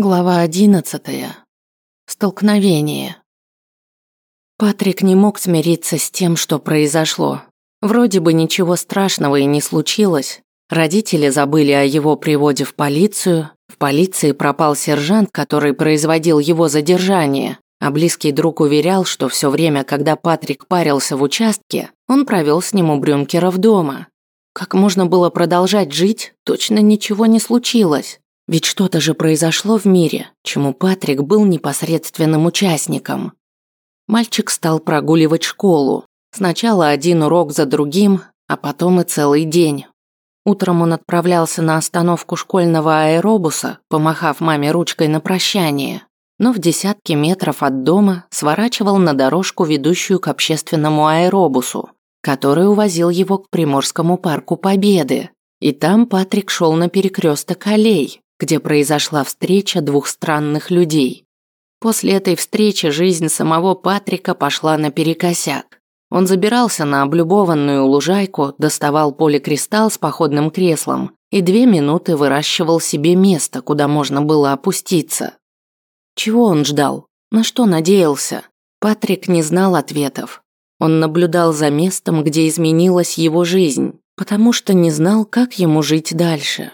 Глава одиннадцатая. Столкновение. Патрик не мог смириться с тем, что произошло. Вроде бы ничего страшного и не случилось. Родители забыли о его приводе в полицию. В полиции пропал сержант, который производил его задержание. А близкий друг уверял, что все время, когда Патрик парился в участке, он провел с ним у Брюмкеров дома. Как можно было продолжать жить, точно ничего не случилось. Ведь что-то же произошло в мире, чему Патрик был непосредственным участником. Мальчик стал прогуливать школу. Сначала один урок за другим, а потом и целый день. Утром он отправлялся на остановку школьного аэробуса, помахав маме ручкой на прощание, но в десятки метров от дома сворачивал на дорожку, ведущую к общественному аэробусу, который увозил его к Приморскому парку Победы. И там Патрик шел на перекресток аллей, где произошла встреча двух странных людей. После этой встречи жизнь самого Патрика пошла наперекосяк. Он забирался на облюбованную лужайку, доставал поликристалл с походным креслом и две минуты выращивал себе место, куда можно было опуститься. Чего он ждал? На что надеялся? Патрик не знал ответов. Он наблюдал за местом, где изменилась его жизнь, потому что не знал, как ему жить дальше.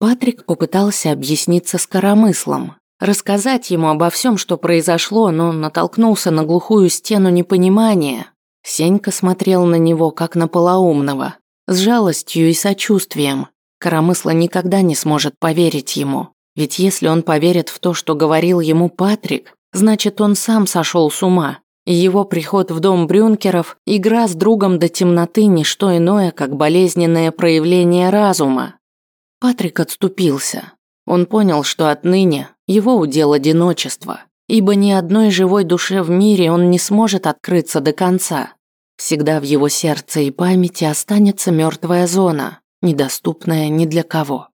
Патрик попытался объясниться с коромыслом, рассказать ему обо всем, что произошло, но натолкнулся на глухую стену непонимания. Сенька смотрел на него, как на полоумного, с жалостью и сочувствием. Коромысла никогда не сможет поверить ему. Ведь если он поверит в то, что говорил ему Патрик, значит он сам сошел с ума. И его приход в дом Брюнкеров, игра с другом до темноты, не что иное, как болезненное проявление разума. Патрик отступился. Он понял, что отныне его удел одиночество, ибо ни одной живой душе в мире он не сможет открыться до конца. Всегда в его сердце и памяти останется мертвая зона, недоступная ни для кого.